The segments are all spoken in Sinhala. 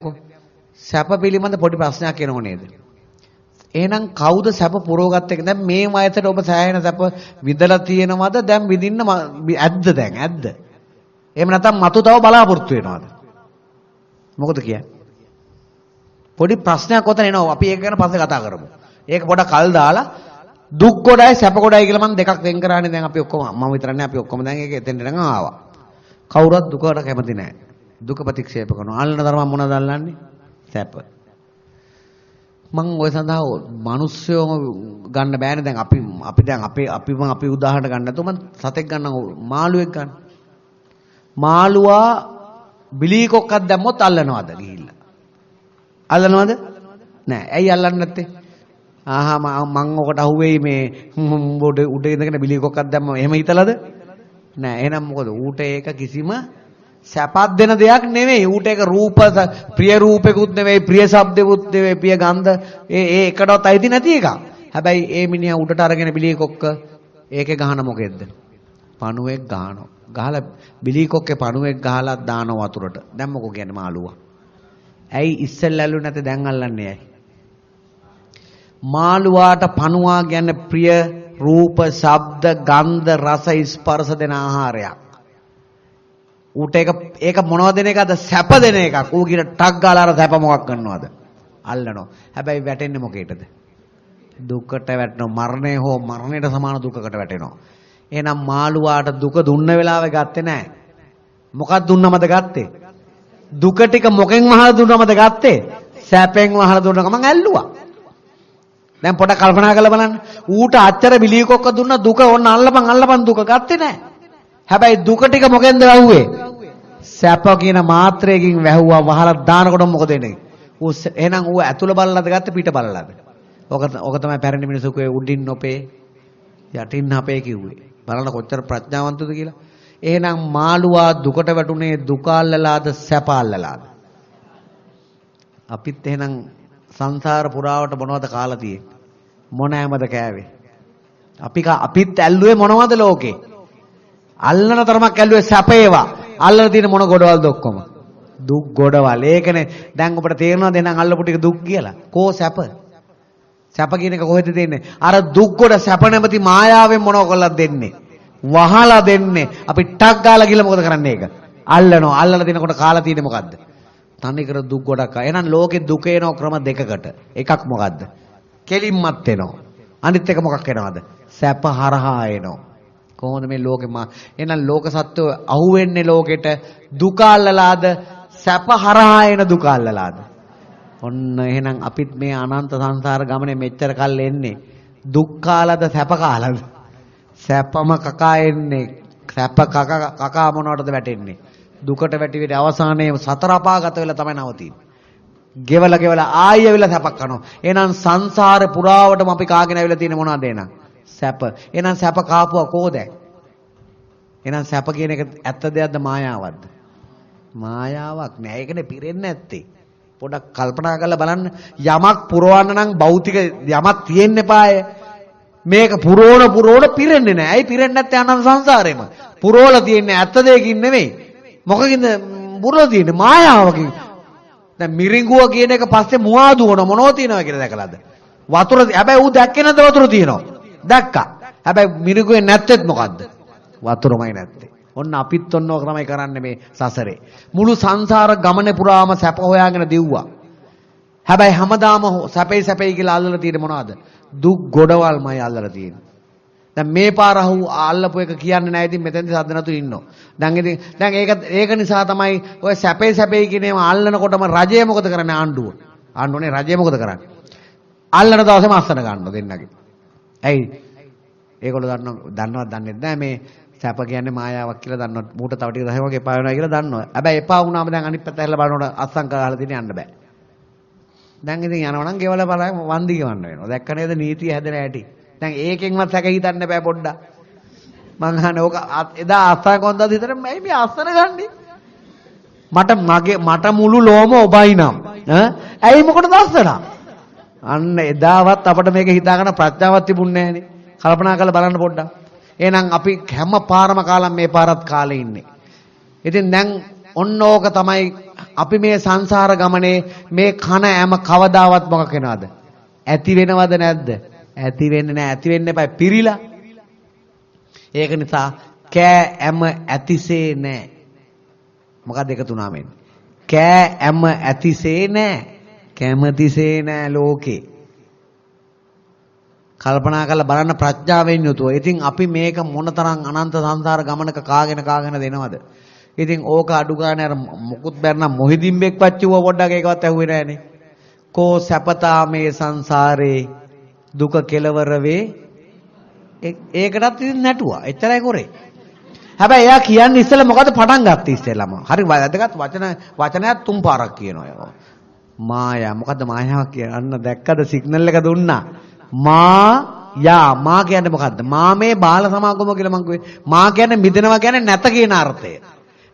සැප පිළිබඳ පොඩි ප්‍රශ්නයක් එනව නේද? එහෙනම් කවුද සැප පුරවගත්ත එක? දැන් මේ වයසට ඔබ සෑහෙන සැප විඳලා තියෙනවද? දැන් විඳින්න ඇද්ද දැන් ඇද්ද? එහෙම නැත්නම් මතු තව බලාපොරොත්තු වෙනවද? මොකද කියන්නේ? පොඩි ප්‍රශ්නයක් ඔතන එනවා. අපි ඒක ගැන පස්සේ කතා කරමු. ඒක පොඩක් කල් දාලා දුක් ගොඩයි සැප ගොඩයි කියලා මම දෙකක් වෙන් කරානේ දැන් අපි ඔක්කොම මම විතරක් අපි ඔක්කොම දැන් ඒක එතෙන්ට නම් ආවා. කවුරුත් දුකට කැමති නැහැ. දුක ප්‍රතික්ෂේප කරනවා. අල්ලන තරම මොනවද අල්ලන්නේ? සැප. මං ඔය සඳහා මිනිස්සුයෝ ගන්න බෑනේ දැන් අපි අපි දැන් අපේ අපි මං අපි උදාහරණ ගන්න නැතුව මං සතෙක් ගන්නම් මාළුවෙක් ගන්න. මාළුවා බිලී කොක්කක් දැම්මොත් අල්ලනවද ගිහිල්ලා? අල්ලනවද? නෑ. ඇයි අල්ලන්නේ නැත්තේ? ආහා මං ඔකට අහුවෙයි මේ උඩ උඩ ඉඳගෙන බිලී කොක්කක් දැම්ම එහෙම හිතලාද? නෑ. එහෙනම් මොකද? ඌට ඒක කිසිම සැපත් දෙන දෙයක් නෙවෙයි. ඌට ඒක රූප ප්‍රිය රූපෙකුත් නෙවෙයි, ප්‍රිය ශබ්දෙකුත් නෙවෙයි, ප්‍රිය ගන්ධ ඒ ඒ එකටවත් අයිති නැති එකක්. හැබැයි ඒ මිනිහා උඩට අරගෙන බිලී කොක්ක ඒකේ ගහන මොකෙද්ද? පණුවෙක් ගහනවා. ගහලා බිලී කොක්කේ පණුවෙක් ගහලා දානවා වතුරට. දැන් මොකෝ කියන්නේ මාළුවා? ඇයි ඉස්සෙල්ලා ඇල්ලුවේ නැත්නම් දැන් අල්ලන්නේ ඇයි? මාළුවාට පණුවා කියන්නේ ප්‍රිය රූප, ශබ්ද, ගන්ධ, රස, ස්පර්ශ දෙන ආහාරයක්. ඌට ඒක ඒක මොනවද දෙන එකද? සැප දෙන එකක්. ඌ කියන ටක් ගාලා අර සැප මොකක් කරනවද? අල්ලනවා. හැබැයි වැටෙන්නේ මොකේටද? දුකට වැටෙනවා. මරණය හෝ මරණයට සමාන දුකකට වැටෙනවා. එහෙනම් මාළුවාට දුක දුන්න වෙලාවේ ගත්තේ නැහැ. මොකක් දුන්නමද ගත්තේ? දුක ටික මොකෙන් වහලා දුන්නමද ගත්තේ? සැපෙන් වහලා දුන්න ගමන් ඇල්ලුවා. දැන් පොඩක් කල්පනා කරලා බලන්න. ඌට අච්චර බිලී කොක්ක දුන්න දුක ඕන්න අල්ලපන් අල්ලපන් දුක ගත්තේ නැහැ. හැබැයි දුක ටික මොකෙන්ද වැහුවේ? සැප කියන මාත්‍රයකින් වැහුවා වහලා දානකොට මොකද වෙන්නේ? ඌ එහෙනම් ඌ ඇතුළ බලලාද ගත්තේ පිට බලලාද? ඔක ඔක තමයි පැරණි මිනිස්සු කිව්වේ උඩින් නොපේ යටින් අපේ කිව්වේ. බලන්න කොච්චර ප්‍රඥාවන්තද කියලා. එහෙනම් මාළුවා දුකට වැටුනේ දුක අල්ලලාද සැප අල්ලලාද? අපිත් එහෙනම් සංසාර පුරාවට මොනවද කාලා තියෙන්නේ? මොන ඇමද කෑවේ? අපි අපිත් ඇල්ලුවේ මොනවද ලෝකේ? අල්ලන තරමක් ඇල්ලුවේ සැපේවා. අල්ලලා තියෙන මොන ගොඩවල්ද ඔක්කොම? දුක් ගොඩවල්. ඒකනේ දැන් ඔබට තේරෙනවද එහෙනම් අල්ලපු ටික දුක් කියලා? කෝ සැප? සැප කියන එක කොහෙද තියෙන්නේ? අර දුක් ගොඩ සැප නැමැති මායාවෙන් මොනව කළාද දෙන්නේ? වහලා දෙන්නේ. අපි ටක් ගාලා ගිහලා මොකද කරන්නේ ඒක? අල්ලනවා. අල්ලලා දෙනකොට කාලා තියෙන්නේ මොකද්ද? තනි කර දුක් ගොඩක්. එහෙනම් ලෝකේ දුක එන ක්‍රම දෙකකට. එකක් මොකද්ද? කෙලින්මත් එනවා. අනිත් එක මොකක් එනවද? සැප හරහා එනවා. කොහොමද මේ ලෝකෙ මා එහෙනම් ලෝක සත්වෝ අහුවෙන්නේ ලෝකෙට දුක අල්ලලාද සැප හරහා එන දුක අල්ලලාද ඔන්න එහෙනම් අපිත් මේ අනන්ත සංසාර ගමනේ මෙච්චර කල් එන්නේ. දුක් කාලද සැප කාලද සැපම කකා එන්නේ. සැප කකා කකා මොනවටද වැටෙන්නේ? දුකට වැටි වෙට අවසානයේ සතර අපාගත වෙලා තමයි නවතින්නේ. ගෙවල ගෙවල ආයෙ වෙලා සැපක් කරනවා එහෙනම් සංසාර පුරාවටම අපි කාගෙන ඇවිල්ලා තියෙන මොනවද එහෙනම්? සැප. එහෙනම් සැප කාපුවා කොහොද? එහෙනම් සැප කියන එක ඇත්ත දෙයක්ද මායාවක්ද? මායාවක් නෑ. ඒකනේ පිරෙන්නේ නැත්තේ. පොඩක් කල්පනා කරලා බලන්න යමක් පුරවන්න නම් භෞතික යමක් තියෙන්න එපාය. මේක පුරෝණ පුරෝණ පිරෙන්නේ නෑ. ඇයි පිරෙන්නේ නැත්තේ අනන්ත සංසාරෙම? පුරෝලා තියෙන්නේ ඇත්ත දෙයකින් නෙමෙයි. මොකකින්ද පුරලා තියෙන්නේ මායාවකින්. දැන් මිරිඟුව කියන එක පස්සේ මුවා දුවන මොනෝ තියනවා කියලා දැකලාද? වතුර හැබැයි ඌ දැක්කේ නැද්ද වතුර තියෙනවා? දැක්කා. හැබැයි මිරිගුවේ නැත්තේත් මොකද්ද? වතුරමයි නැත්තේ. ඔන්න අපිත් ඔන්න ඔක තමයි කරන්නේ මේ සසරේ. මුළු සංසාර ගමනේ පුරාම සැප හොයාගෙන දිව්වා. හැබැයි හැමදාම සැපේ සැපේ කියලා අල්ලලා තියෙන්නේ මොනවද? දුක් ගොඩවල්මයි අල්ලලා තියෙන්නේ. දැන් මේ පාර අහු අල්ලපු එක කියන්නේ නැහැ ඉතින් මෙතෙන්ද සද්ද නැතු ඉන්නෝ. දැන් ඉතින් දැන් ඒක ඒක නිසා තමයි ඔය සැපේ සැපේ කියන ඒවා අල්ලනකොටම රජය මොකද කරන්නේ ආණ්ඩුව? ආණ්ඩුවනේ රජය මොකද කරන්නේ? අල්ලන දවසේම අස්සන ගන්නවා දෙන්නගේ. ඇයි? ඒගොල්ලෝ දන්නව දන්නවත් දන්නේ නැහැ මේ සැප කියන්නේ මායාවක් කියලා දන්නව. මූට තව ටික දහයම වගේ එපා වෙනවා කියලා දන්නවා. හැබැයි එපා වුණාම දැන් අනිත් පැත්ත හැරලා බලනකොට අස්සම් කරලා තියෙන යන්න බෑ. දැන් ඉතින් යනවා නම් ගෙවල බලයි වන්දි ගවන්න වෙනවා. දැක්ක නේද නීතිය හැදෙන හැටි. දැන් ඒකෙන්වත් සැක හිතන්න බෑ පොඩ්ඩක්. මං අහන්නේ ඕක එදා අස්සම් කොන්දද හිතර මයි මේ අස්සන ගන්නේ. මට මගේ මට මුළු ලෝම ඔබයි නම් ඈ ඇයි මොකටද අස්සනා? අන්න එදාවත් අපිට මේක හිතාගන්න ප්‍රඥාවක් තිබුණේ නැහනේ. කල්පනා කරලා බලන්න පොඩ්ඩක්. එහෙනම් අපි හැම පාරම කාලම් මේ පාරත් කාලේ ඉන්නේ. ඉතින් දැන් ඔන්න ඕක තමයි අපි මේ සංසාර ගමනේ මේ කන හැම කවදාවත් මොකක් වෙනවද? ඇති වෙනවද නැද්ද? ඇති වෙන්නේ නැහැ. ඇති වෙන්න එපා. පිරිලා. ඒක නිසා කෑ හැම ඇතිසේ නැහැ. මොකක්ද එක තුනම වෙන්නේ? කෑ හැම ඇතිසේ නැහැ. කැමතිසේ නැහැ ලෝකේ. කල්පනා කරලා බලන්න ප්‍රඥාවෙන් යුතුව. ඉතින් අපි මේක මොනතරම් අනන්ත සංසාර ගමනක කාගෙන කාගෙන දෙනවද? ඉතින් ඕක අඩු ගානේ අර මුකුත් බැරනම් මොහිදින්බෙක් වච්චුව පොඩ්ඩක් ඒකවත් ඇහුවේ නෑනේ. කෝ සැපතා මේ සංසාරේ දුක කෙලවර වේ. ඒකටත් ඉතින් නැටුවා. එච්චරයි කරේ. හැබැයි එයා කියන්නේ ඉස්සෙල්ලා මොකද පටන් ගත්තේ ඉස්සෙල්ලාම. හරි වැදගත් වචන වචනයක් තුන් පාරක් කියනවා. මායා මොකද්ද මායාවක් කියන්නේ? අන්න දැක්කද සිග්නල් එක දුන්නා. මා යා මා කියන්නේ මොකද්ද? මා මේ බාල සමාගම කියලා මං කිව්වේ. මා කියන්නේ මිදෙනවා කියන්නේ නැත කියන අර්ථය.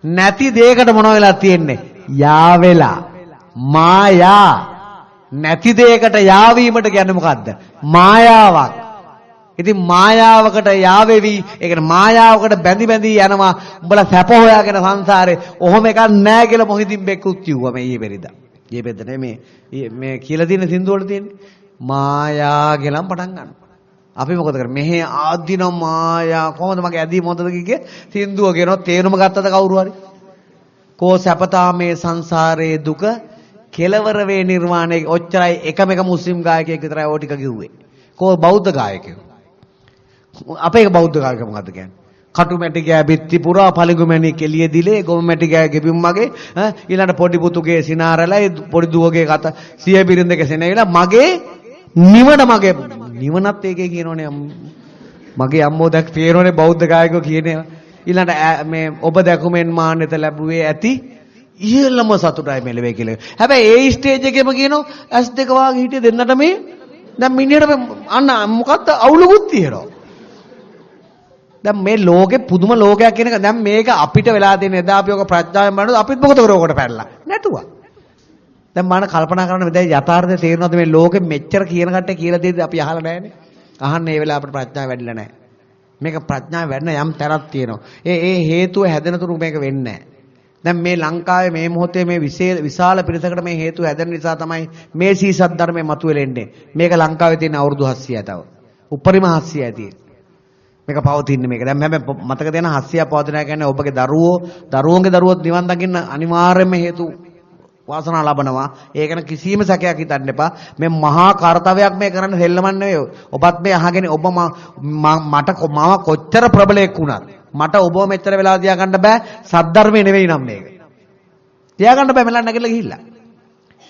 නැති දෙයකට මොන වෙලා තියෙන්නේ? යා වෙලා. මායා. නැති දෙයකට යාවීමට කියන්නේ මොකද්ද? මායාවක්. ඉතින් මායාවකට යාවෙවි ඒ කියන්නේ මායාවකට බැඳි බැඳි යනවා උඹලා සැප හොයාගෙන සංසාරේ ඔහොම එකක් නැහැ කියලා මොහිදින් බෙක්කුත් කිව්වා මේ ඊයේ පෙරිදා. ඊයේ පෙරිදා නෙමේ මේ කියලා තියෙන සින්දු වල තියෙන්නේ. මායා කියලා පටන් ගන්නවා. අපි මොකද කරන්නේ? මෙහි ආදින මායා කොහොමද මගේ ඇදී මොකද කියේ සින්දුව කියනවා තේරුම ගත්තද කවුරු හරි? කෝ සැපතා මේ සංසාරයේ දුක කෙලවර වේ නිර්වාණය ඔච්චරයි එකම එක මුස්ලිම් ගායකයෙක් විතරයි ඕ ටික කිව්වේ. කෝ බෞද්ධ ගායකයෙක්. අපේ බෞද්ධ ගායක මොකද්ද කියන්නේ? කටු මැටි ගෑ බිත්ති පුරා පලිගු මැණි කෙලිය දිලේ ගොම මැටි ගෑ ගෙබිම් මගේ ඊළඟ පොඩි පුතුගේ සිනාරලයි පොඩි දුවගේ කත සිය බිරිඳගේ සෙනෙවිලා මගේ නිවන මගේ නිවනත් ඒකේ කියනෝනේ මගේ අම්මෝ දැක් තේරෝනේ බෞද්ධ ගායකයෝ කියනවා ඊළඟට මේ ඔබ දැකුමෙන් මාන්නත ලැබුවේ ඇති ඉහළම සතුටයි මෙලවේ කියලා. හැබැයි ඒ ස්ටේජ් එකේම කියනවා ඇස් දෙක වාගේ හිටිය දෙන්නට මේ දැන් මිනිහට අන්න මොකක්ද අවුලකුත් තියෙනවා. දැන් මේ ලෝකේ පුදුම ලෝකයක් කියන එක දැන් මේක අපිට වෙලා තියෙන එදා අපි ඔක ප්‍රඥාවෙන් බලනකොට අපිත් මොකද කරෝකට පැනලා නැටුවා. දැන් මම කල්පනා කරන දැන් යථාර්ථය තේරෙනවද මේ ලෝකෙ මෙච්චර කියන කට්ටිය කියලා දෙද්දි අපි අහලා නැහැනේ. අහන්නේ ඒ වෙලාව අපිට ප්‍රඥාව වැඩිලා නැහැ. මේක ප්‍රඥාව වැඩින යම් තරක් තියෙනවා. ඒ ඒ හේතුව හැදෙන තුරු මේක වෙන්නේ දැන් මේ ලංකාවේ මේ මොහොතේ මේ විශාල පිරිසකට මේ හේතුව හැදෙන නිසා තමයි මේ සීසත් ධර්මයේ මතුවෙලා එන්නේ. මේක ලංකාවේ තියෙන අවුරුදු 700යි තව. උපරිම 700යි තියෙන්නේ. මේක පවතින්නේ මේක. දැන් හැබැයි මතක තියන 700ක් පවතිනවා කියන්නේ ඔබගේ දරුවෝ දරුවෝගේ දරුවෝත් නිවන් දකින්න අනිවාර්යයෙන්ම හේතු වාසනාව ලබනවා. ඒකන කිසිම සැකයක් හිතන්න එපා. මේ මහා කාර්යයක් මේ කරන්න දෙල්ලමන් නෙවෙයි. ඔබත් මේ අහගෙන ඔබ මට මම කොච්චර ප්‍රබලයක් වුණත් මට ඔබව මෙච්චර වෙලා තියාගන්න බෑ. සද්ධර්මයේ නෙවෙයි නම් මේක. තියාගන්න බෑ මෙලන් නැගිටලා ගිහිල්ලා.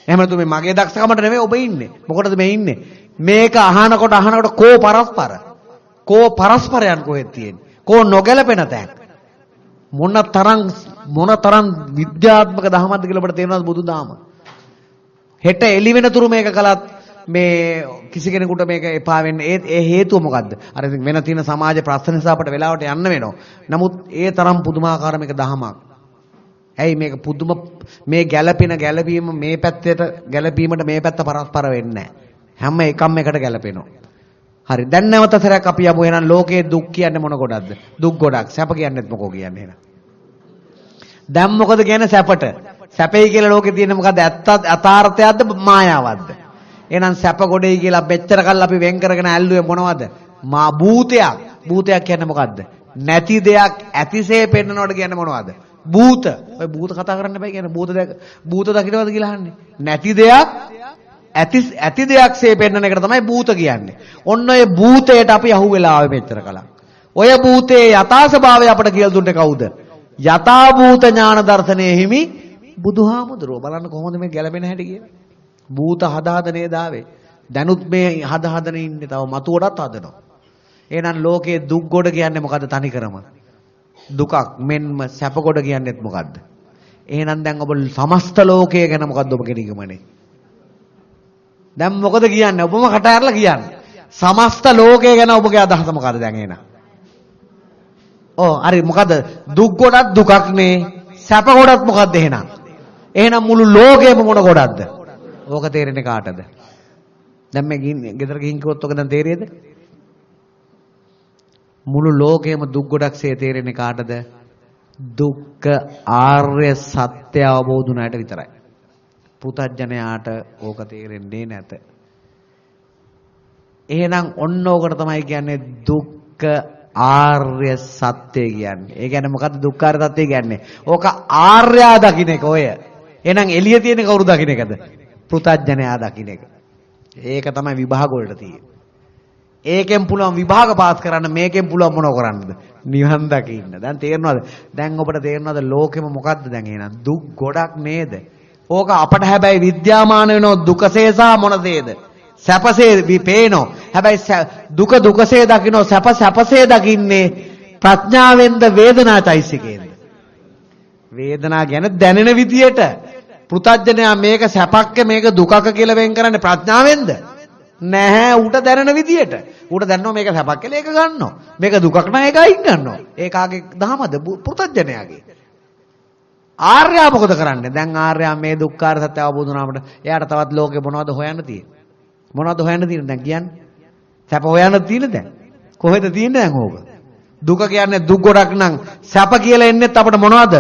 එහෙම නැතු මේ මගේ දක්ෂකමට නෙවෙයි ඔබ ඉන්නේ. මොකටද මේ ඉන්නේ? මේක අහනකොට අහනකොට කෝ පරස්පර. කෝ පරස්පරයන් කොහෙද තියෙන්නේ? කෝ නොගැලපෙන තැන්. මොන තරම් මොන තරම් විද්‍යාත්මක දහමක්ද කියලා ඔබට තේරෙනවද බුදුදහම? හෙට එළි වෙන තුරු මේක කළත් මේ කිසි කෙනෙකුට මේක එපා වෙන්නේ ඒ ඒ හේතුව මොකද්ද? අර වෙන තියෙන සමාජ ප්‍රශ්න නිසා අපට වෙලාවට යන්න වෙනවා. නමුත් ඒ තරම් පුදුමාකාර මේක දහමක්. ඇයි මේක පුදුම මේ ගැළපෙන ගැළපීම මේ පැත්තට ගැළපීමට මේ පැත්ත පරස්පර වෙන්නේ හැම එකම එකට ගැළපෙනවා. හරි දැන් නැවත සැරයක් අපි යමු එහෙනම් ලෝකයේ දුක් කියන්නේ මොන ගොඩක්ද? දුක් ගොඩක්. සැප කියන්නේත් මොකෝ කියන්නේ එහෙනම්. දැන් මොකද කියන්නේ සැපට? සැපයි කියලා ලෝකේ තියෙන මොකද්ද? ඇත්ත අතාර්ථයක්ද මායාවක්ද? එහෙනම් සැප ගොඩේ කියලා මෙච්චර කල් අපි වෙන් කරගෙන ඇල්ලුවේ මොනවද? මා භූතයක්. භූතයක් කියන්නේ මොකද්ද? නැති දෙයක් ඇතිසේ පෙන්නනවට කියන්නේ මොනවද? භූත. ඔය භූත කතා කරන්න බෑ කියන්නේ භූත දැක භූත දකින්නවද කියලා අහන්නේ. නැති දෙයක් ඇති ඇති දෙයක්සේ පෙන්වන එකට තමයි භූත කියන්නේ. ඔන්න ඔය භූතයට අපි අහුවෙලා ආවේ මෙච්චර කලක්. ඔය භූතයේ යථා ස්වභාවය අපට කියලා දුන්නේ කවුද? යථා භූත ඥාන දර්ශනයේ හිමි බුදුහාමුදුරුවෝ බලන්න කොහොමද මේ ගැලපෙන හැටි කියලා. භූත හදා හද නේද ආවේ. දැනුත් මේ හද හදන ඉන්නේ තව මතුවටත් හදනවා. එහෙනම් ලෝකයේ දුක් ගොඩ කියන්නේ මොකද්ද තනිකරම? දුකක් මෙන්ම සැප ගොඩ කියන්නේත් මොකද්ද? එහෙනම් දැන් ඔබ සමස්ත ලෝකය ගැන මොකද්ද ඔබ කෙනෙකුමනේ? දැන් මොකද කියන්නේ? ඔබම කට ඇරලා කියන්නේ. සමස්ත ලෝකය ගැන ඔබගේ අදහස මොකද දැන් එන? ඔව් හරි මොකද දුක් ගොඩක් දුකක් නේ. සැප ගොඩක් මොකද්ද එහෙනම්? එහෙනම් මුළු ලෝකෙම මොන ගොඩක්ද? ඕක තේරෙන්නේ කාටද? දැන් මේ ගෙදර ගිහින් කිව්වොත් ඔක දැන් තේරෙයිද? මුළු ලෝකෙම දුක් ගොඩක්සේ තේරෙන්නේ කාටද? දුක්ඛ ආර්ය සත්‍ය අවබෝධ වුණාට විතරයි. පුතඥයාට ඕක තේරෙන්නේ නැත. එහෙනම් ඔන්න ඕකට තමයි කියන්නේ දුක්ඛ ආර්ය සත්‍ය කියන්නේ. ඒ කියන්නේ මොකද්ද දුක්ඛාර සත්‍ය කියන්නේ? ඕක ආර්යා දකින්න එක ඔය. එහෙනම් එළිය තියෙන කවුරු දකින්න එකද? පෘතජ්ජනයා දකින්න එක. ඒක තමයි විභාග වලට තියෙන්නේ. ඒකෙන් පුළුවන් විභාග පාස් කරන්න මේකෙන් පුළුවන් මොනව කරන්නද? නිවන් දකින්න. දැන් තේරෙනවද? දැන් ඔබට තේරෙනවද ලෝකෙම මොකද්ද දැන් එහෙනම්? දුක් ගොඩක් නේද? ඕක අපට හැබැයි විද්‍යාමාන වෙනව දුකසේ සහ මොනසේද? සැපසේ විපේනෝ. හැබැයි දුක දුකසේ දකින්නෝ සැප සැපසේ දකින්නේ ප්‍රඥාවෙන්ද වේදනාචෛසිකයෙන්ද? වේදනා ගැන දැනෙන විදියට පෘතජ්ජනයා මේක සැපක්ක මේක දුකක කියලා වෙන් කරන්නේ ප්‍රඥාවෙන්ද? නැහැ ඌට දැනෙන විදියට. ඌට දැනනවා මේක සැපක් කියලා ඒක ගන්නවා. මේක දුකක් නම් ඒක අයින් ගන්නවා. ඒ කාගේ දහමද? පෘතජ්ජනයාගේ. ආර්යා මොකද කරන්නේ? දැන් ආර්යා මේ දුක්ඛාර සත්‍ය අවබෝධ වුණාමට එයාට තවත් ලෝකේ මොනවද හොයන්න තියෙන්නේ? මොනවද හොයන්න තියෙන්නේ දැන් කියන්නේ? සැප හොයන්න තියෙන්නේ දැන්. කොහෙද තියෙන්නේ දැන් ඕක? දුක කියන්නේ දුක් ගොඩක් නම් සැප කියලා එන්නේත් අපිට මොනවද?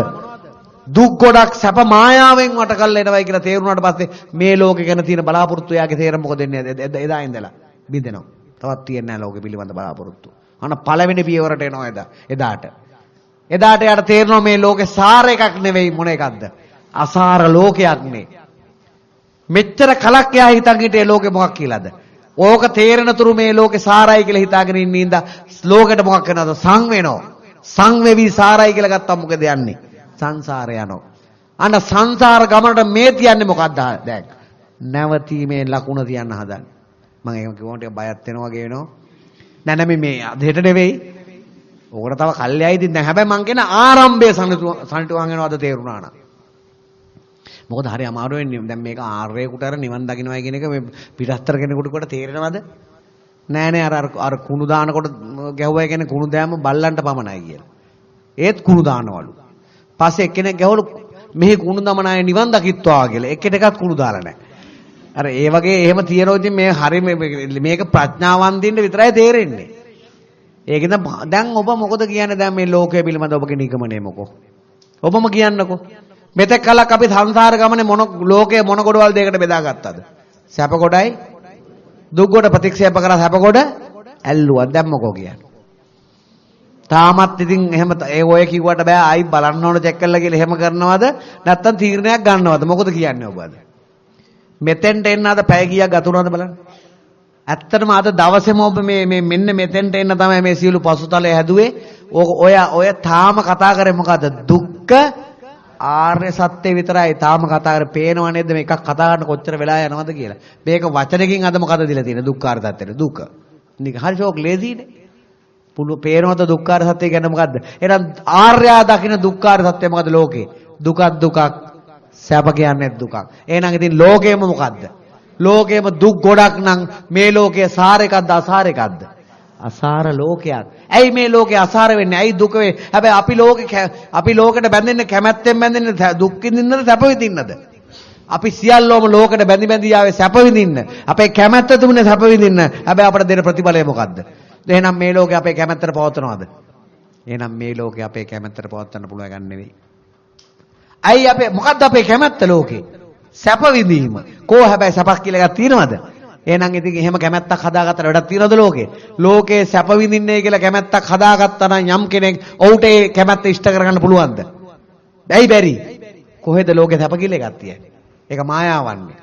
දුක් ගොඩක් සැප මායාවෙන් වට කරලා එනවයි කියලා තේරුණාට පස්සේ මේ ලෝකේ ගැන තියෙන බලාපොරොත්තු යාගේ තේරෙම මොකද වෙන්නේ එදා ඉඳලා බින්දෙනවා. තවත් තියෙන්නේ නැහැ ලෝකෙ පිළිබඳ බලාපොරොත්තු. අන්න පළවෙනි පියවරට එනවා එදා. එදාට. එදාට යාට තේරෙනවා මේ ලෝකේ සාර එකක් නෙවෙයි මොන එකක්ද? අසාර ලෝකයක් නේ. මෙච්චර කලක් එයා හිතන් හිටියේ ලෝකෙ මොකක් කියලාද? ඕක තේරෙන තුරු මේ ලෝකේ සාරයි කියලා හිතාගෙන ඉන්න ඉඳ ලෝකෙට මොකක් වෙනවද? සං වෙනවා. සං වෙවි සාරයි කියලා ගත්තම මොකද යන්නේ? සංසාර යනවා. අන්න සංසාර ගමනට මේ තියන්නේ මොකක්ද දැන්? නැවතීමේ ලකුණ තියන්න හදන්නේ. මම ඒක කිව්වොත් ටික බයත් වෙනවා වගේ වෙනවා. නෑ නෑ මේ අදහෙට නෙවෙයි. ඕකට තව කල්යයි ඉතින් දැන් හැබැයි මං කියන ආරම්භය සනිටුවන් වෙනවද තේරුණා නා. මොකද හරි අමාරු වෙන්නේ. දැන් මේක ආර්යයෙකුට අර නිවන් දකින්නයි කියන එක මේ පිටස්තර කෙනෙකුට කොට තේරෙනවද? නෑ නෑ අර අර කුණු දානකොට ගැහුවයි කියන්නේ කුණු දෑම බල්ලන්ට පමණයි කියලා. ඒත් කුණු දානවලු. පස්සේ එක්කෙනෙක් ගැහවලු මෙහි කුණු දමන අය නිවන් දකිත්වා කියලා. එක්කෙට එකක් කුණු දාලා නැහැ. අර ඒ වගේ එහෙම තියනවා ඉතින් මේ හරි මේක ප්‍රඥාවන්තින්ට විතරයි තේරෙන්නේ. ඒකෙන්ද දැන් ඔබ මොකද කියන්නේ දැන් මේ ලෝකය පිළිබඳ ඔබගේ නිගමනය මොකෝ? ඔබම කියන්නකෝ. මෙතෙක් කලක් අපි සංසාර ගමනේ මොන ලෝකයේ මොන ගොඩවල් දෙයකට බෙදාගත්තද? සැප ගොඩයි දුක් ගොඩ ප්‍රතික්ෂේප කරලා සැප ගොඩ ඇල්ලුවා. දැන් මොකෝ කියන්නේ? තාමත් ඉතින් එහෙම ඒ ඔය කිව්වට බෑ ආයි බලන්න ඕන චෙක් කරලා කියලා එහෙම කරනවද? නැත්තම් තීරණයක් ගන්නවද? මොකද කියන්නේ ඔබ අද? මෙතෙන්ට එන්න අද පැය කීයක් ගත වුණාද බලන්න. ඇත්තටම අද දවසේම ඔබ මේ මේ මෙන්න මෙතෙන්ට එන්න තමයි මේ සියලු පසුතලය හැදුවේ. ඔය ඔය තාම කතා කරේ මොකද්ද? දුක්ඛ ආර්ය සත්‍ය විතරයි තාම කතා කරේ පේනව නේද මේකක් කතා කරන්න කොච්චර වෙලා යනවද කියලා. මේක වචනකින් අද මොකද දීලා තියෙන්නේ දුක්ඛාර සත්‍යෙට දුක. නික හරි ෂෝක් ලේසිනේ. පුළු පේනවද දුක්ඛාර සත්‍ය කියන්නේ මොකද්ද? එහෙනම් ආර්යා දකින්න දුක්ඛාර සත්‍ය මොකද්ද ලෝකේ? දුකක් දුකක් සැප කියන්නේ දුකක්. එහෙනම් ඉතින් ලෝකේම මොකද්ද? ලෝකේම දුක් ගොඩක් නම් මේ ලෝකයේ සාර එකක්ද අසාර එකක්ද? අසාර ලෝකයක්. ඇයි මේ ලෝකේ අසාර වෙන්නේ? ඇයි දුක වෙන්නේ? හැබැයි අපි ලෝකේ අපි ලෝකෙට බැඳෙන්නේ කැමැත්තෙන් බැඳෙන්නේ දුක් විඳින්නද සැප විඳින්නද? අපි සියල්ලෝම ලෝකෙට බැඳි බැඳි ආවේ සැප විඳින්න. අපේ කැමැත්ත තිබුණේ සැප විඳින්න. හැබැයි අපට දෙන ප්‍රතිඵලය මොකද්ද? එහෙනම් මේ ලෝකේ අපේ කැමැත්තට පවත්නවද? එහෙනම් මේ ලෝකේ අපේ කැමැත්තට පවත්වන්න පුළුවන් ගන්න නෙවෙයි. ඇයි අපේ මොකද්ද අපේ කැමැත්ත ලෝකේ? සැප විඳීම. කෝ හැබැයි සැපක් කියලා එකක් තියෙනවද? එහෙනම් ඉතින් එහෙම කැමැත්තක් හදාගත්තට වැඩක් තියනවද ලෝකේ? ලෝකේ සැප විඳින්නේ කියලා කැමැත්තක් හදාගත්තා නම් යම් කෙනෙක් ඔහුට ඒ කැමැත්ත ඉෂ්ට කරගන්න පුළුවන්ද? බැයි බැරි. කොහෙද ලෝකේ සැප කියලා එකක් තියෙන්නේ? ඒක මායාවන්නේ.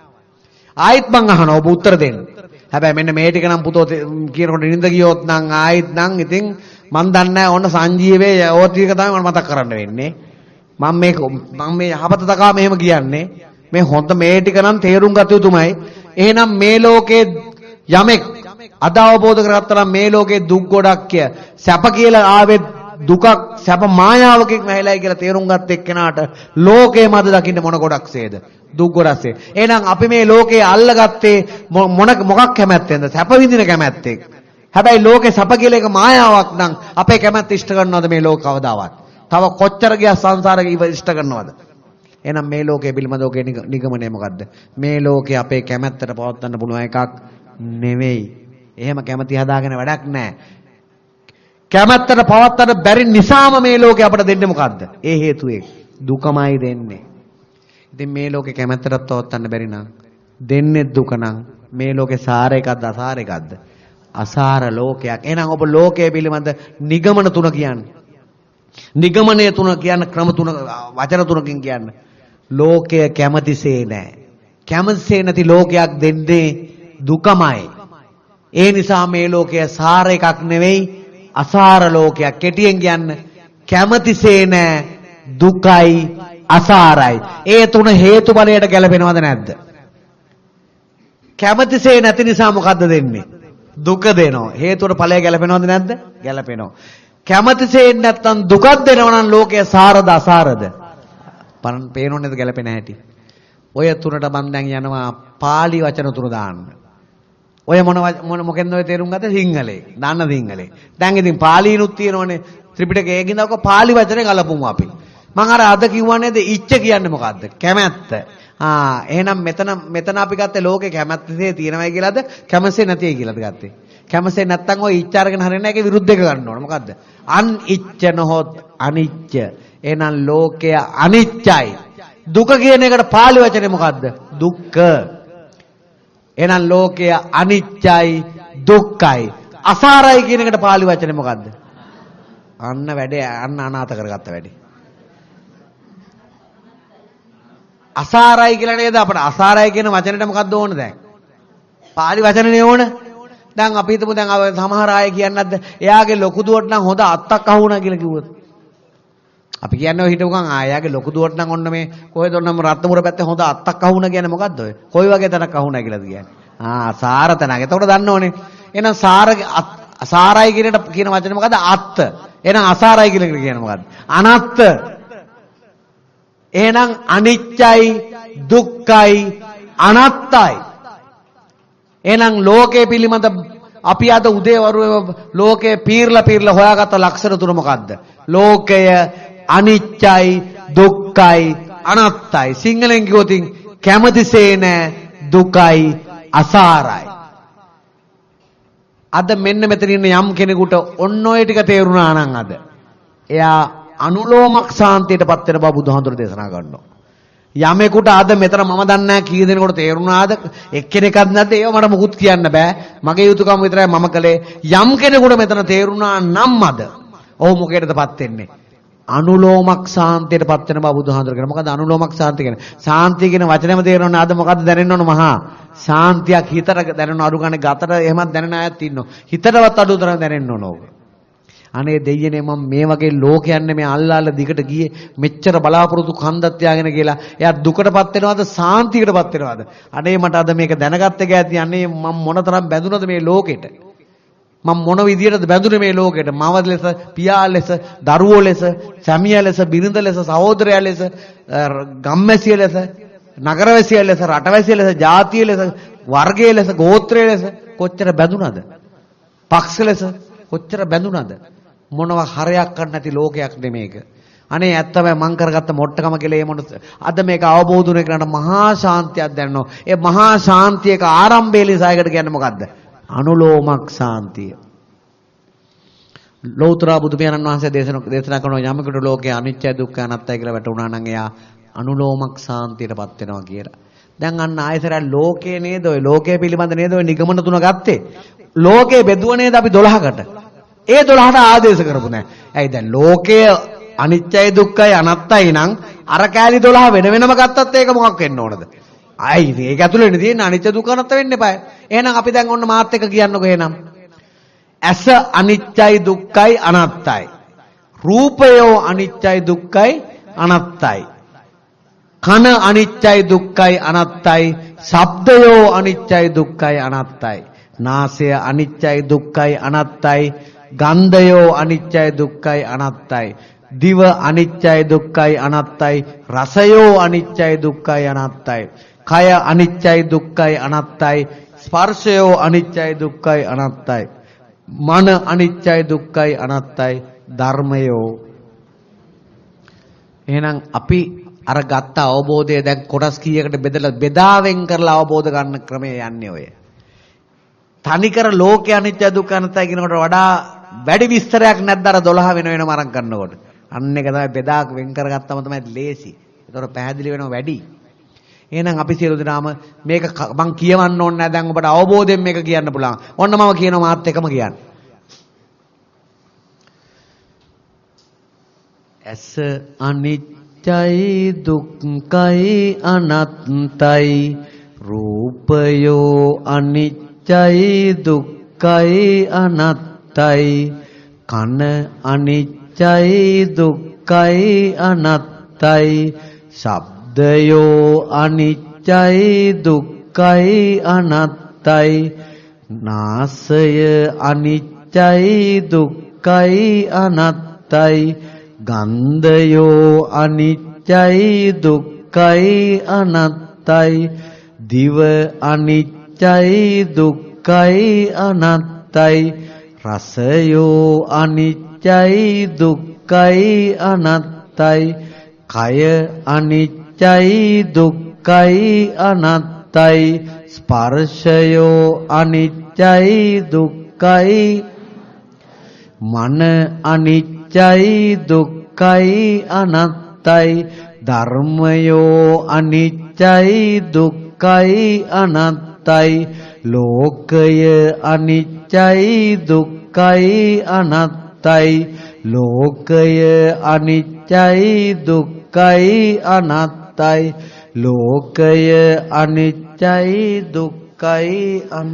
ආයිත් මං අහනවා ඔබ උත්තර දෙන්න. හැබැයි මෙන්න මේ ටික නම් පුතෝ කියනකොට නිඳ ගියොත් නම් ආයිත් නම් ඉතින් මන් දන්නේ නැහැ ඔන්න සංජීවේ ඕ ටික තමයි මට මතක් කරන්න වෙන්නේ. මම මේක මම මේ යහපත දකා මෙහෙම කියන්නේ. මේ හොඳ මේ ටික නම් තේරුම් ගත යුතුමයි. එහෙනම් මේ ලෝකේ යමෙක් අද අවබෝධ කරගත්තා නම් මේ ලෝකේ දුක් ගොඩක් කිය. සැප කියලා ආවේ දුකක් සැප මායාවකින් වැහිලායි කියලා තේරුම් ගත්ත එක්කෙනාට ලෝකේ මද දකින්න මොන ගොඩක්සේද දුක් ගොඩක්සේ එහෙනම් අපි මේ ලෝකේ අල්ලගත්තේ මොන මොකක් කැමැත්තෙන්ද? සැප විඳින කැමැත්තෙක්. හැබැයි ලෝකේ සැප කියලා එක මායාවක් නම් අපේ කැමැත්ත ඉෂ්ට කරනවද මේ ලෝක කවදාවත්? තව කොච්චර ගියා සංසාරේ ඉෂ්ට කරනවද? එහෙනම් මේ ලෝකයේ පිළිබඳව ඔගේ නිගමනය මොකද්ද? මේ ලෝකේ අපේ කැමැත්තට පවත්වන්න පුළුවන් එකක් නෙවෙයි. එහෙම කැමැති හදාගෙන වැඩක් නැහැ. කැමැත්තට පවත්තට බැරි නිසාම මේ ලෝකේ අපට දෙන්නේ මොකද්ද? ඒ හේතුවේ දුකමයි දෙන්නේ. ඉතින් මේ ලෝකේ කැමැත්තට පවත්තන්න බැරි නම් දෙන්නේ දුක නම් මේ ලෝකේ සාර එකක්ද අසාර එකක්ද? අසාර ලෝකයක්. එහෙනම් ඔබ ලෝකයේ පිළිබඳ නිගමන තුන කියන්නේ. නිගමනය තුන කියන්න ක්‍රම තුන වචන තුනකින් කියන්න. ලෝකය කැමතිසේ නැහැ. කැමතිසේ නැති ලෝකයක් දෙන්නේ දුකමයි. ඒ නිසා මේ ලෝකය සාර එකක් නෙවෙයි අසාර ලෝකයක්. කෙටියෙන් කියන්න කැමතිසේ නැහැ දුකයි අසාරයි. ඒ තුන හේතු බලයට ගැලපෙනවද නැද්ද? කැමතිසේ නැති නිසා මොකද්ද දෙන්නේ? දුක දෙනවා. හේතුවට ඵලය ගැලපෙනවද නැද්ද? ගැලපෙනවා. කැමතිසේ නැත්තම් දුකක් දෙනවා නම් ලෝකය සාරද අසාරද? පරණ පේනෝනේද ගැලපෙන හැටි. ඔය තුනට මම දැන් යනවා pāli වචන තුන දාන්න. ඔය මොන මොන මොකෙන්ද ඔය තේරුම් ගත්තේ සිංහලේ. දාන්න සිංහලේ. දැන් ඉතින් පාලිනුත් තියෙනවනේ ත්‍රිපිටකයේ ගින්දවක pāli වචනේ ගලපුමු අපි. මම අර අද කිව්වා නේද ඉච්ඡ කියන්නේ මොකද්ද? කැමැත්ත. ආ එහෙනම් මෙතන මෙතන අපි ගත්තේ ලෝකේ කැමැත්තේ තියෙනවයි කියලාද කැමැස්සේ නැතියි කියලාද ගත්තේ? කැමැස්සේ නැත්තම් ඔය ඉච්ඡ අරගෙන හරියන්නේ නැහැ ඒකේ විරුද්ධ එක ගන්න ඕන. මොකද්ද? අන් ඉච්ඡ නොහොත් අනිච්ච. එහෙනම් ලෝකය අනිච්චයි. දුක කියන එකට පාලි වචනේ මොකද්ද? දුක්ඛ. එහෙනම් ලෝකය අනිච්චයි දුක්ඛයි. අසාරයි කියන එකට පාලි වචනේ මොකද්ද? අන්න වැඩේ අන්න අනාථ කරගත්ත වැඩේ. අසාරයි කියලා නේද අපිට අසාරයි කියන වචනෙට මොකද්ද ඕන දැන්? පාලි වචනනේ ඕන. දැන් අපි හිතමු දැන් සමහර අය කියන්නේ නැද්ද? එයාගේ ලොකු දුවට නම් හොඳ අත්තක් අහුණා කියලා කිව්වොත්. අපි කියන්නේ ඔය හිටපුකන් ආයාගේ ලොකු දුවට නම් ඔන්න මේ කොහෙද ඔන්නම රත්නපුර පැත්තේ හොඳ අත්තක් අහුණා කියන්නේ මොකද්ද ඔය? කොයි වගේ තැනක් අහුණා කියලාද කියන්නේ? ආ සාර තැනක්. එතකොට දන්න ඕනේ. එහෙනම් සාර සාරයි කියනට කියන වචනේ මොකද්ද? අත්ත. එහෙනම් අසාරයි කියලා කියන්නේ මොකද්ද? අනත්ත. එහෙනම් අනිච්චයි දුක්ඛයි අනාත්තයි. එහෙනම් ලෝකයේ පිළිබඳ අපි අද උදේවරුේ ලෝකයේ පීර්ලා පීර්ලා හොයාගත්ත ලක්ෂණ තුන මොකද්ද? ලෝකය අනිච්චයි දුක්ඛයි අනාත්තයි. සිංහලෙන් කිව්වොත් කැමතිසේ නැ දුකයි අසාරයි. අද මෙන්න මෙතන ඉන්න යම් කෙනෙකුට ඔන්න ඔය ටික තේරුණා නම් අද එයා අනුලෝමක් සාන්තියටපත් වෙන බව බුදුහාමුදුරු දේශනා කරනවා. යමෙකුට අද මෙතන මම දන්නේ නැහැ කී දෙනෙකුට තේරුණාද එක්කෙනෙක්වත් නැද්ද ඒව මට මුකුත් කියන්න බෑ මගේ යුතුයකම විතරයි මම කළේ යම් කෙනෙකුට මෙතන තේරුණා නම් අද ඔහු මොකේදපත් වෙන්නේ අනුලෝමක් සාන්තියටපත් වෙන බව බුදුහාඳුර කියන මොකද අනුලෝමක් සාන්තිය කියන්නේ? සාන්තිය කියන වචනේම තේරෙන්නේ අද මොකද්ද දැනෙන්න ඕන මහා? සාන්තියක් හිතට දැනෙන අඩු ගන්න ගතට එහෙමත් දැනෙන අයත් ඉන්නවා. හිතටවත් අඩු තරම් දැනෙන්න ඕන ඕක. අනේ දෙයියනේ මම මේ වගේ ලෝකයන්නේ මේ අල්ලාල දිගට ගියේ මෙච්චර බලාපොරොත්තු කන්දක් තියාගෙන කියලා. එයා දුකටපත් වෙනවද? සාන්තියකටපත් වෙනවද? අනේ මට අද මේක දැනගත්ත ගෑති අනේ මම මොනතරම් බැඳුනද මේ ලෝකෙට? මම මොන විදියටද බැඳුනේ මේ ලෝකෙට මව ලෙස පියා ලෙස දරුවෝ ලෙස සැමියා ලෙස බිරිඳ ලෙස සහෝදරයා ලෙස ගම්මැසිය ලෙස නගරවැසියා ලෙස රටවැසියා ලෙස ජාතිය ලෙස වර්ගයේ ලෙස ගෝත්‍රයේ ලෙස කොච්චර බැඳුනද පක්ෂ ලෙස කොච්චර බැඳුනද මොනවා හරයක් ගන්න නැති ලෝකයක් නෙමේක. අනේ ඇත්තම මං කරගත්ත මොට්ටකම කියලා මේ මොන අද මේක අවබෝධ වුණේ කරාට මහා ශාන්තියක් දැනනවා. ඒ මහා ශාන්තියක ආරම්භය ලෙසයකට කියන්නේ මොකද්ද? අනුලෝමක් ශාන්තිය. ලෞතර බුදු පියාණන් වහන්සේ දේශනා කරන යමකට ලෝකයේ අනිත්‍ය දුක්ඛ අනාත්තයි කියලා වැටුණා නම් එයා අනුලෝමක් ශාන්තියටපත් වෙනවා කියලා. දැන් අන්න ආයතර ලෝකේ නේද ඔය ලෝකයේ පිළිබඳ නේද ඔය නිගමන තුන ගත්තේ. ලෝකේ බෙදුව නේද අපි 12කට. ඒ 12ට ආදේශ කරපු නෑ. ඇයි දැන් ලෝකය අනිත්‍යයි දුක්ඛයි අනාත්තයි නම් අර කෑලි 12 වෙන වෙනම ගත්තත් ඒක මොකක් වෙන්න ඕනද? අයි ඒක ඇතුළේනේ තියෙන අනිත්‍ය දුක්ඛ අනාත්ත වෙන්න එපා. එහෙනම් අපි දැන් ඔන්න මාත් එක්ක කියන්නකෝ එහෙනම්. ඇස අනිත්‍යයි දුක්ඛයි අනාත්තයි. රූපයෝ අනිත්‍යයි දුක්ඛයි අනාත්තයි. කන අනිත්‍යයි දුක්ඛයි අනාත්තයි. ශබ්දයෝ අනිත්‍යයි දුක්ඛයි අනාත්තයි. නාසය අනිත්‍යයි දුක්ඛයි අනාත්තයි. ගන්ධයෝ අනිත්‍යයි දුක්ඛයි අනාත්තයි. දිව අනිත්‍යයි දුක්ඛයි අනාත්තයි. රසයෝ අනිත්‍යයි දුක්ඛයි අනාත්තයි. කය අනිත්‍යයි දුක්ඛයි අනාත්තයි. ස්පර්ශයෝ අනිත්‍යයි දුක්ඛයි අනාත්තයි. මන අනිත්‍යයි දුක්ඛයි අනාත්තයි. ධර්මයෝ එහෙනම් අපි අර ගත්ත අවබෝධය දැන් කොටස් කීයකට බෙදලා බෙදාවෙන් කරලා අවබෝධ ගන්න ක්‍රමය යන්නේ ඔය. තනිකර ලෝකේ අනිත්‍ය දුක්ඛ අනාත්තයි කියනකොට වඩා වැඩි විස්තරයක් නැද්ද අර 12 වෙන වෙනම අරන් කරනකොට. අන්න එක තමයි බෙදා වෙන් කරගත්තම තමයි ලේසි. ඒතකොට පැහැදිලි වෙනවා වැඩි. එහෙනම් අපි සියලු දෙනාම මේක මං කියවන්න ඕනේ නැහැ දැන් ඔබට අවබෝධයෙන් මේක කියන්න පුළුවන්. ඔන්න මම කියනවා මාත් එකම කියන්න. ඇස අනිත්‍යයි දුක්ඛයි අනත්තයි රූපයෝ අනිත්‍යයි දුක්ඛයි අනත්තයි කන අනිත්‍යයි දුක්ඛයි අනත්තයි ශබ්දයෝ අනිත්‍යයි දුක්ඛයි අනත්තයි. නාසය අනිත්‍යයි දුක්ඛයි අනත්තයි. ගන්ධයෝ අනිත්‍යයි දුක්ඛයි අනත්තයි. දිව අනිත්‍යයි දුක්ඛයි අනත්තයි. රසයෝ අනිත්‍යයි දුක්ඛයි අනත්තයි. කය අනිත්‍යයි දුක්ඛයි අනත්තයි. ස්පර්ශයෝ අනිත්‍යයි දුක්ඛයි. මන අනිත්‍යයි දුක්ඛයි අනත්තයි. ධර්මයෝ අනිත්‍යයි දුක්ඛයි අනත්තයි. ලෝකය අනිත්‍යයි දුක්ඛයි අනත්තයි. ලෝකය අනිත්‍යයි දුක්ඛයි අනත්තයි ලෝකය අනිත්‍යයි දුක්ඛයි අන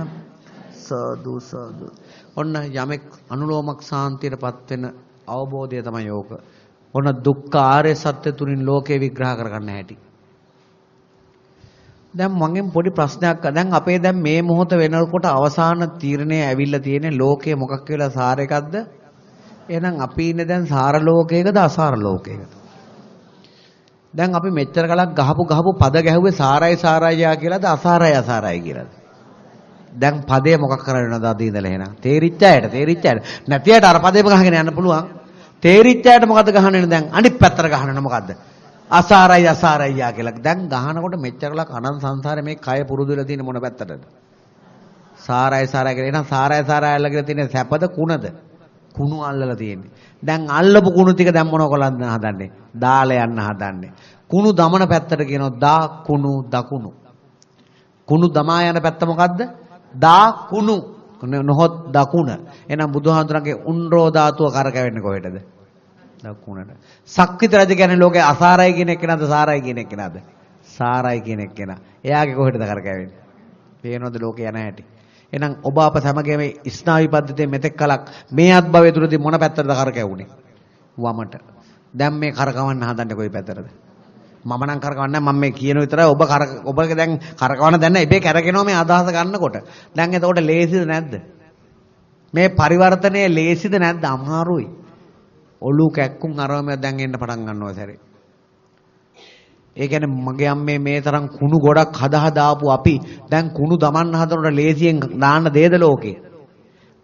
සාදු සාදු ඔන්න යමෙක් අනුලෝමක් සාන්තියටපත් වෙන අවබෝධය තමයි යෝක. ඔන්න දුක්ඛ ආර්ය සත්‍ය තුලින් ලෝකේ විග්‍රහ කරගන්න හැටි. දැන් මගෙන් පොඩි ප්‍රශ්නයක් දැන් අපේ දැන් මේ මොහොත වෙනකොට අවසාන තීරණය ඇවිල්ලා තියෙන්නේ ලෝකය මොකක් කියලා සාර එකක්ද? එහෙනම් අපි ඉන්නේ දැන් සාර ලෝකයකද අසාර ලෝකයකද? දැන් අපි මෙච්චර කලක් ගහපු ගහපු පද ගැහුවේ සාරයි සාරයි යා කියලාද අසාරයි අසාරයි කියලාද? දැන් පදේ මොකක් කරන්නද අද ඉඳලා එහෙනම්? තේරිච්ච අයට තේරිච්ච අයට නැති අයට අර පදේම ගහගෙන යන්න පුළුවන්. තේරිච්ච අයට මොකද ගහන්නේ දැන්? අනිත් පැත්තට ගහන්න මොකද්ද? අසාරයි අසාරයි යා කියලා. දැන් ගහනකොට මෙච්චරලක් අනන්ත සංසාරේ මේ කය පුරුදු වෙලා තියෙන මොන පැත්තටද? සාරයි සාරයි කියලා. එහෙනම් සාරයි සාරයි අල්ලලා කියලා තියෙන සැපද කුණද? කුණු අල්ලලා තියෙන්නේ. දැන් අල්ලපු කුණු ටික දැන් මොනව කරන්න හදන්නේ? දාලා යන්න හදන්නේ. කුණු දමන පැත්තට කියනවා දා කුණු දකුණු. කුණු දමා යන පැත්ත මොකද්ද? දා කුණු. නොහොත් දකුණ. එහෙනම් බුදුහාමුදුරන්ගේ උන්රෝ ධාතුව කරකැවෙන්නේ කොහෙටද? දකුණට. සක්විත රජ කියන්නේ ලෝකේ අසාරයි කියන එක නේද සාරයි කියන එක නේද? සාරයි කියන එක නා. එයාගේ කොහෙටද කරකැවෙන්නේ? පේනවද ලෝකේ යන හැටි? එහෙනම් ඔබ අප සමගම ස්නායු පද්ධතියේ මෙතෙක් කලක් මේ අත්භවයේ තුරදී මොන පැත්තටද කරකැවුනේ? වමට. දැන් මේ කරකවන්න හදන්නේ කොයි පැත්තටද? මම නම් කරකවන්නේ මම මේ කියන විතරයි ඔබ කර ඔබගේ දැන් කරකවන්න දැන් ඉබේ කරකිනවා මේ අදහස ගන්නකොට. දැන් එතකොට ලේසිද නැද්ද? මේ පරිවර්තනයේ ලේසිද නැද්ද? අමාරුයි. ඔලු කැක්කුම් අරවම දැන් එන්න පටන් ගන්නවා සැරේ. ඒ කියන්නේ මගේ අම්මේ මේ තරම් කුණු ගොඩක් හදා හදාපු අපි දැන් කුණු දමන්න හදනකොට ලේසියෙන් දාන්න දෙයද ලෝකේ?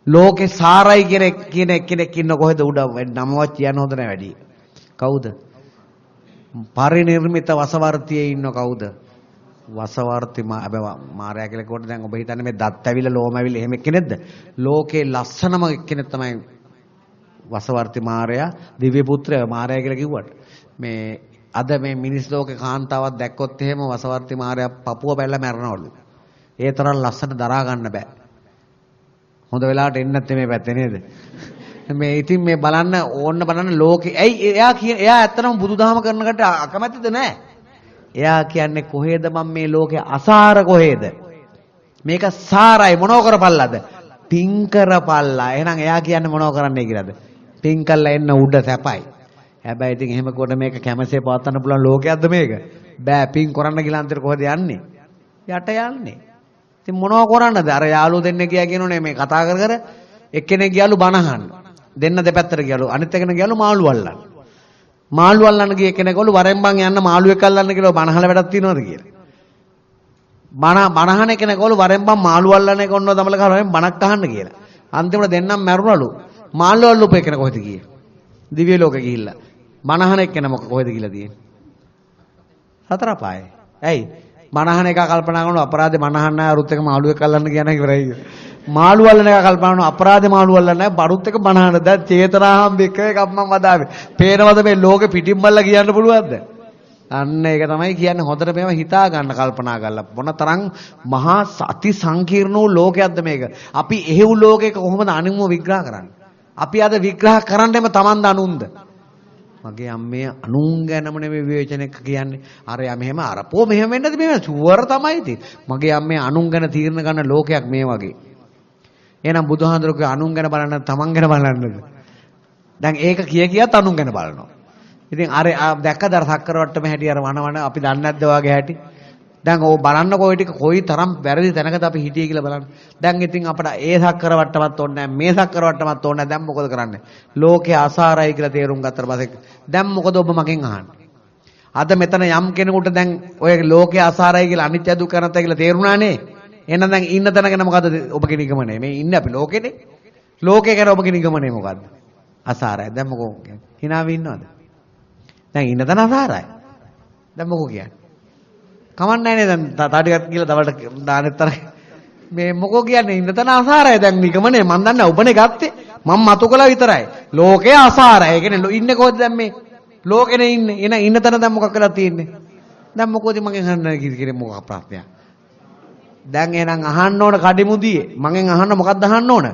ලෝකේ සාරයි කියන කියන කෙනෙක් ඉන්න කොහෙද උඩ නමවත් කියන්න හොඳ නැහැ වැඩි. කවුද? පරිනිර්මිත වසවර්තියේ ඉන්න කවුද? වසවර්ති මාරයා කියලා කොට දැන් ඔබ හිතන්නේ මේ දත් ඇවිල්ලා ලෝම ඇවිල්ලා එහෙම කෙනෙක්ද? ලෝකේ ලස්සනම කෙනෙක් තමයි වසවර්ති මාරයා දිව්‍ය පුත්‍රයා මාරයා කියලා කිව්වට මේ අද මේ මිනිස් ලෝකේ කාන්තාවක් දැක්කොත් එහෙම වසවර්ති මාරයා පපුව බැලලා මැරනවලු. ඒ තරම් ලස්සන දරා ගන්න බෑ. හොඳ වෙලාවට එන්නේ නැත්තේ මේ පැත්තේ නේද? මේ ඉතින් මේ බලන්න ඕන්න බලන්න ලෝකේ ඇයි එයා කිය එයා ඇත්තටම බුදුදහම කරන කට අකමැතිද නැහැ. එයා කියන්නේ කොහෙද මම මේ ලෝකේ අසාර කොහෙද? මේක සාරයි මොනව කරපල්ලාද? පින් කරපල්ලා. එහෙනම් එයා කියන්නේ මොනව කරන්නයි කියලාද? පින් කළා එන්න උඩ සැපයි. හැබැයි ඉතින් එහෙම කොට මේක කැමසේ පවත්වන්න පුළුවන් ලෝකයක්ද මේක? බෑ පින් කරන්න කියලා අන්තර කොහෙද යන්නේ? යට යන්නේ. ඉතින් මොනව කරන්නද? අර යාළුවෝ දෙන්න ගියා කියනෝනේ මේ කතා කර කර එක්කෙනෙක් ගියලු බනහන්න. දෙන්න දෙපැත්තට ගියලු. අනිත් එකන ගියලු මාළු අල්ලන්න. මාළු අල්ලන්න ගිය කෙනෙක්වලු වරෙන් බං යන්න මාළුවෙක් අල්ලන්න කියලා බනහල වැඩක් තියනවද කියලා. බන බනහන කෙනෙක්වලු වරෙන් බං මාළු අල්ලන්න එක ඔන්නව තමල කරවෙන් බණක් අහන්න කියලා. අන්තිමට දෙන්නම් මැරුණලු. මාළු අල්ලුප එකන කොහෙද ගියේ? දිව්‍ය ලෝකෙ ගිහිල්ලා. මනහන එක්කෙන මොක කොහෙද කියලා තියෙන්නේ? හතර පායේ. ඇයි? මනහන එක කල්පනා කරනවා අපරාධේ මනහන්න අරුත් එක මාළුවෙක් අල්ලන්න කියන එක ඉවරයි. මාළු වල්ලන එක කල්පනා කරනවා අපරාධේ මාළු වල්ලන නැහැ බඩුත් එක බනහන දැන් චේතනාහම් එක එකක් මම වදාවේ. පේනවද මේ ලෝකෙ පිටින් බල්ලා කියන්න පුළුවන්ද? අන්න ඒක තමයි කියන්නේ හොඳට මේව හිතා ගන්න කල්පනා කරලා මොන තරම් මහා අති සංකීර්ණ වූ ලෝකයක්ද මේක. අපි එහෙව් ලෝකයක කොහොමද අනුන්ව විග්‍රහ කරන්නේ? අපි අද විග්‍රහ කරන්නෙම Taman අනුන්ද? මගේ අම්මේ අනුන් ගැනම නෙමෙයි විවේචනයක් කියන්නේ. අරයා මෙහෙම අරපෝ මෙහෙම වෙන්නද මේ සුවර තමයි ඉතින්. මගේ අම්මේ අනුන් ගැන තීරණ ගන්න ලෝකයක් මේ වගේ. එහෙනම් බුදුහාඳුරගේ අනුන් ගැන බලන්න තමන් ගැන බලන්නද? දැන් ඒක කිය කියත් අනුන් ගැන බලනවා. ඉතින් අර දැක්කද අර සක්කර වට්ටම හැටි අර වනවන අපි දන්නේ නැද්ද වාගේ හැටි? දැන් ඕ බලන්න කොයි ටික කොයි තරම් වැරදි තැනකද අපි හිටියේ කියලා බලන්න. දැන් ඉතින් අපට ඒ සක්කර වට්ටමත් ඕනේ නැහැ මේ සක්කර වට්ටමත් ඕනේ නැහැ. දැන් මොකද කරන්නේ? ලෝකේ අසාරයි කියලා තේරුම් ගත්තට පස්සේ දැන් මොකද ඔබ මගෙන් අහන්නේ? අද මෙතන යම් කෙනෙකුට දැන් ඔය ලෝකේ අසාරයි කියලා අනිත්‍ය දුක්ඛ අනාත්ම කියලා තේරුණානේ. එහෙනම් දැන් ඉන්න තැන ගැන මොකද්ද ඔබගේ නිගමනය? මේ ඉන්නේ අපි ලෝකෙනේ. ලෝකේ ගැන ඔබගේ නිගමනය මොකද්ද? අසාරයි. දැන් මොකෝ කියන්නේ? hina වෙන්නවද? දැන් ඉන්න තැන අසාරයි. දැන් මොකෝ කියන්නේ? කමන්නේ නෑ දැන් තාටිකත් කියලා දවල්ට දානෙත් තරයි. මේ මොකෝ කියන්නේ ඉන්න තැන අසාරයි. දැන් නිගමනේ මන් දන්නේ ඔබනේ ගත්තේ. මම මතු කළා විතරයි. ලෝකේ අසාරයි. ඒ කියන්නේ ඉන්නේ කොහෙද දැන් මේ? ලෝකෙනේ ඉන්නේ. එන ඉන්න තැන දැන් මොකක් වෙලා තියෙන්නේ? දැන් මොකෝද මගෙන් අහන්න කිරි මොකක් ප්‍රශ්නයක්? දැන් එහෙනම් අහන්න ඕන කඩිමුදියේ. මගෙන් අහන්න මොකක්ද අහන්න ඕන?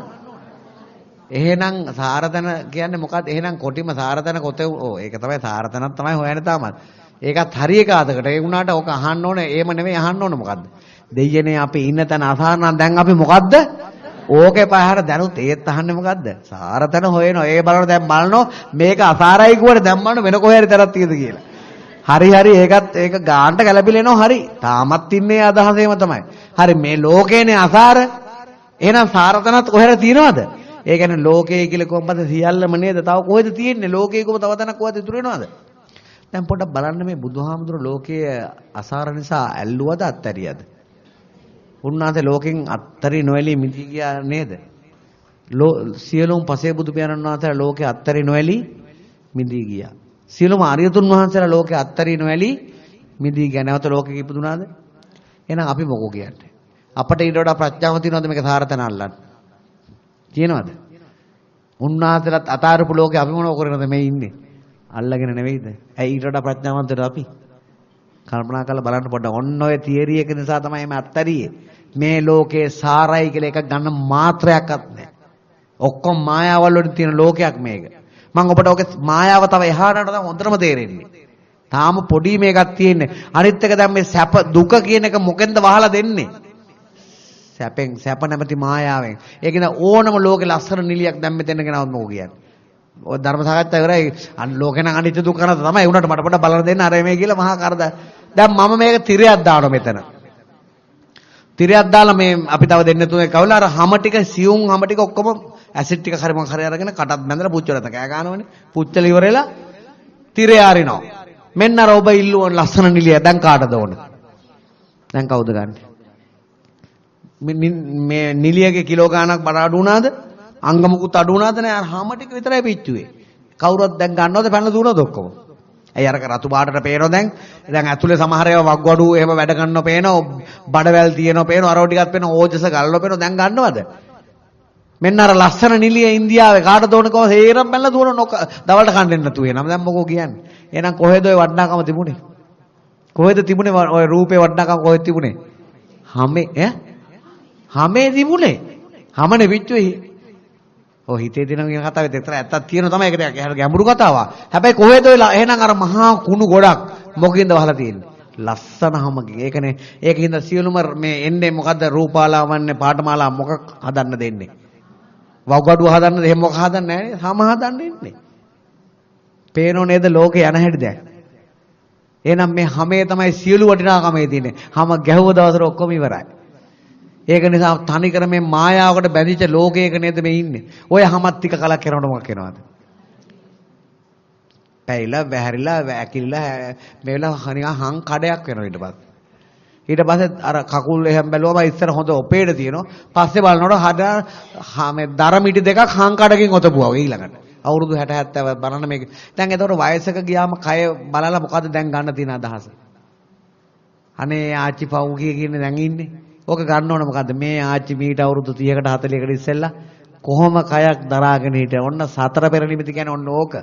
එහෙනම් සාරතන කියන්නේ මොකක්ද? එහෙනම් කොටිම සාරතන කොතේ ඕ ඒක තමයි සාරතනක් තමයි හොයන්නේ තාමත්. ඒකත් හරි එකාදකට. ඒ වුණාට ඕක අහන්න ඕනේ. එහෙම නෙමෙයි අහන්න ඕනේ මොකද්ද? දෙයියනේ අපි ඉන්න තැන අසාරනම් දැන් අපි මොකද්ද? ඕකේ පහර දැනුත් ඒත් අහන්නේ මොකද්ද? සාරතන හොයනවා. ඒ බලන දැන් බලනවා මේක අසාරයි කියුවට දැන් බලන වෙන කොහේ හරි තරක් තියෙද කියලා. හරි හරි ඒකත් ඒක ගාන්ට ගැලපිලෙනවා හරි. තාමත් ඉන්නේ අදහසේම තමයි. හරි මේ ලෝකේනේ අසාර. එහෙනම් සාරතනත් කොහෙද තියෙනවද? ඒ කියන්නේ ලෝකේ කියලා කොහොමද සියල්ලම නේද? තව කොහෙද තියෙන්නේ? ලෝකේ කොහොම තව තැනක් කොහෙද ඉතුරු වෙනවද? දැන් පොඩ්ඩක් බලන්න මේ බුදුහාමුදුර ලෝකයේ අසාර නිසා ඇල්ලුවද අත්තරියද? උන්වහන්සේ ලෝකෙන් අත්තරි නොඇලී මිදී ගියා නේද? සියලුම පසේ බුදු පියාණන් වහන්සේලා ලෝකේ අත්තරි නොඇලී මිදී ගියා. සියලුම ආර්යතුන් වහන්සේලා ලෝකේ අත්තරින් නොඇලී මිදී ගියා. නැවත ලෝකෙක ඉපදුනාද? එහෙනම් අපි මොකෝ කියන්නේ? අපට ඊට වඩා ප්‍රඥාව තියෙනවද මේක සාරතන අල්ලන්න? තියෙනවද? උන්වහන්සේලාත් අතාරපු ලෝකේ අපි මොනව කරනද මේ ඉන්නේ? අල්ලගෙන නෙවෙයිද? ඇයි ඊට වඩා ප්‍රඥාවන්තද අපි? කල්පනා කරලා බලන්න පොඩ්ඩක්. ඔන්න ඔය තියරි එක නිසා තමයි මේ අත්තරියේ. මේ ලෝකේ සාරයි කියලා එකක් ගන්න මාත්‍රයක්වත් නැහැ. ඔක්කොම මායාවල් වලින් තියෙන ලෝකයක් මේක. මම ඔබට ඔක මායාව තව එහාට තමයි හොඳටම තේරෙන්නේ. තාම පොඩි මේකක් තියෙන්නේ. අනිත් එක දැන් මේ සැප දුක කියන එක මොකෙන්ද වහලා දෙන්නේ? සැපෙන් සැප නැමැති මායාවෙන්. ඒක න ඕනම ලෝකේ ලස්සන නිලියක් දැන් මෙතන ගෙනවත් මොකෝ කියන්නේ. ඔය ධර්ම සාකච්ඡා ඉවරයි. අන් ලෝකේ නම් අනිත්‍ය දුක්ඛ නැත තමයි. උනට මට පොඩ්ඩක් බලන්න දෙන්න අර මේ කියලා මහා කරද. දැන් මම මේක තිරයක් දානවා මෙතන. තිරයක් දාලා මේ අපි තව දෙන්න තුනේ කවලා අර හැම ටික සියුම් හැම ටික ඔක්කොම ඇසිඩ් ටික හරි මොකක් හරි අරගෙන කටත් බැඳලා පුච්චලා තකෑ ගන්නවනේ. පුච්චල ඉවරෙලා තිරේ ආරිනවා. මෙන්න අර ඔබ ඉල්ලුවන් ලස්සන නිලිය දැන් කාටද ඕන? දැන් කවුද ගන්නෙ? මේ නිලියගේ කිලෝ ගාණක් බඩ අඩු වුණාද? අංගමුකුත් අඩු වුණාද නෑ? අර හැම ටික විතරයි පිච්චුවේ. කවුරුත් දැන් ගන්නවද? පැනලා දුවනවද ඔක්කොම? ඇයි අර රතු පාටට පේනෝ දැන්? දැන් ඇතුලේ සමහර ඒවා වග්වඩු එහෙම වැඩ කරනව පේනෝ බඩවැල් තියෙනව පේනෝ අරව ටිකක් පේනෝ ඕජස ගල්ලව පේනෝ දැන් ගන්නවද? මෙන්න අර ලස්සන නිලිය ඉන්දියාවේ කාටද ඕන කොහොම හේරම් බැලලා දුවන නොක දවල්ට කන්න නැතුව එනම දැන් මොකෝ කියන්නේ? එහෙනම් කොහෙද ඔය වඩනාකම තිබුණේ? කොහෙද තිබුණේ ඔය රූපේ වඩනාකම කොහෙද තිබුණේ? හැමේ ඈ? හැමේ තිබුණේ. හැමනේ පිච්චුවේ. ඔය හිතේ දෙන කියන කතාවේ දෙතර ඇත්තක් තියෙන තමයි ඒක දෙයක් ගැඹුරු කතාවක් හැබැයි කොහෙද ඔය එහෙනම් අර මහා කුණු ගොඩක් මොකකින්ද වහලා තියෙන්නේ ලස්සන හැමකින් ඒකනේ ඒකින්ද සියලුම මේ එන්නේ මොකද්ද රූපාලාවන්නේ පාඨමාලා මොකක් හදන්න දෙන්නේ වගඩුව හදන්න එහෙම මොකක් හදන්න නැහැ නේ. සම හදන්න ඉන්නේ. පේනෝ නේද ලෝකේ යන හැටි දැන්. එහෙනම් මේ හැමේ තමයි සියලු වටිනාකමේ තියෙන්නේ. හැම ගැහුව දවසට ඔක්කොම ඉවරයි. ඒක නිසා තනිකර මේ මායාවකට බැඳිච්ච ලෝකයක නේද මේ ඉන්නේ. ඔය හැමත් ටික කලක් කරනකොට මොකක් වෙනවද? පැයිලා වැහැරිලා වැකිලිලා මේ වෙලාව නිකන් හං කඩයක් වෙනවා ඊට පස්සේ. ඊට පස්සේ අර කකුල් එහෙම බැලුවම ඉස්සර හොඳ ඔපේට තියෙනවා. පස්සේ බලනකොට හද මේ දර මිටි දෙකක් හංකඩකින් ඔතපුවා ඊළඟට. අවුරුදු 60 70 බලන්න මේක. දැන් එතකොට වයසක ගියාම කය බලලා මොකද්ද දැන් ගන්න තියෙන අදහස? අනේ ආච්චි පව් කිය කියන්නේ දැන් ඉන්නේ. ඕක ගන්න ඕන මොකද්ද? මේ ආච්චි මීට අවුරුදු 30කට 40කට ඉස්සෙල්ලා කොහොම කයක් දරාගෙන හිටිය. ඔන්න සතර පෙර නිමිති කියන්නේ ඔන්න ඕක.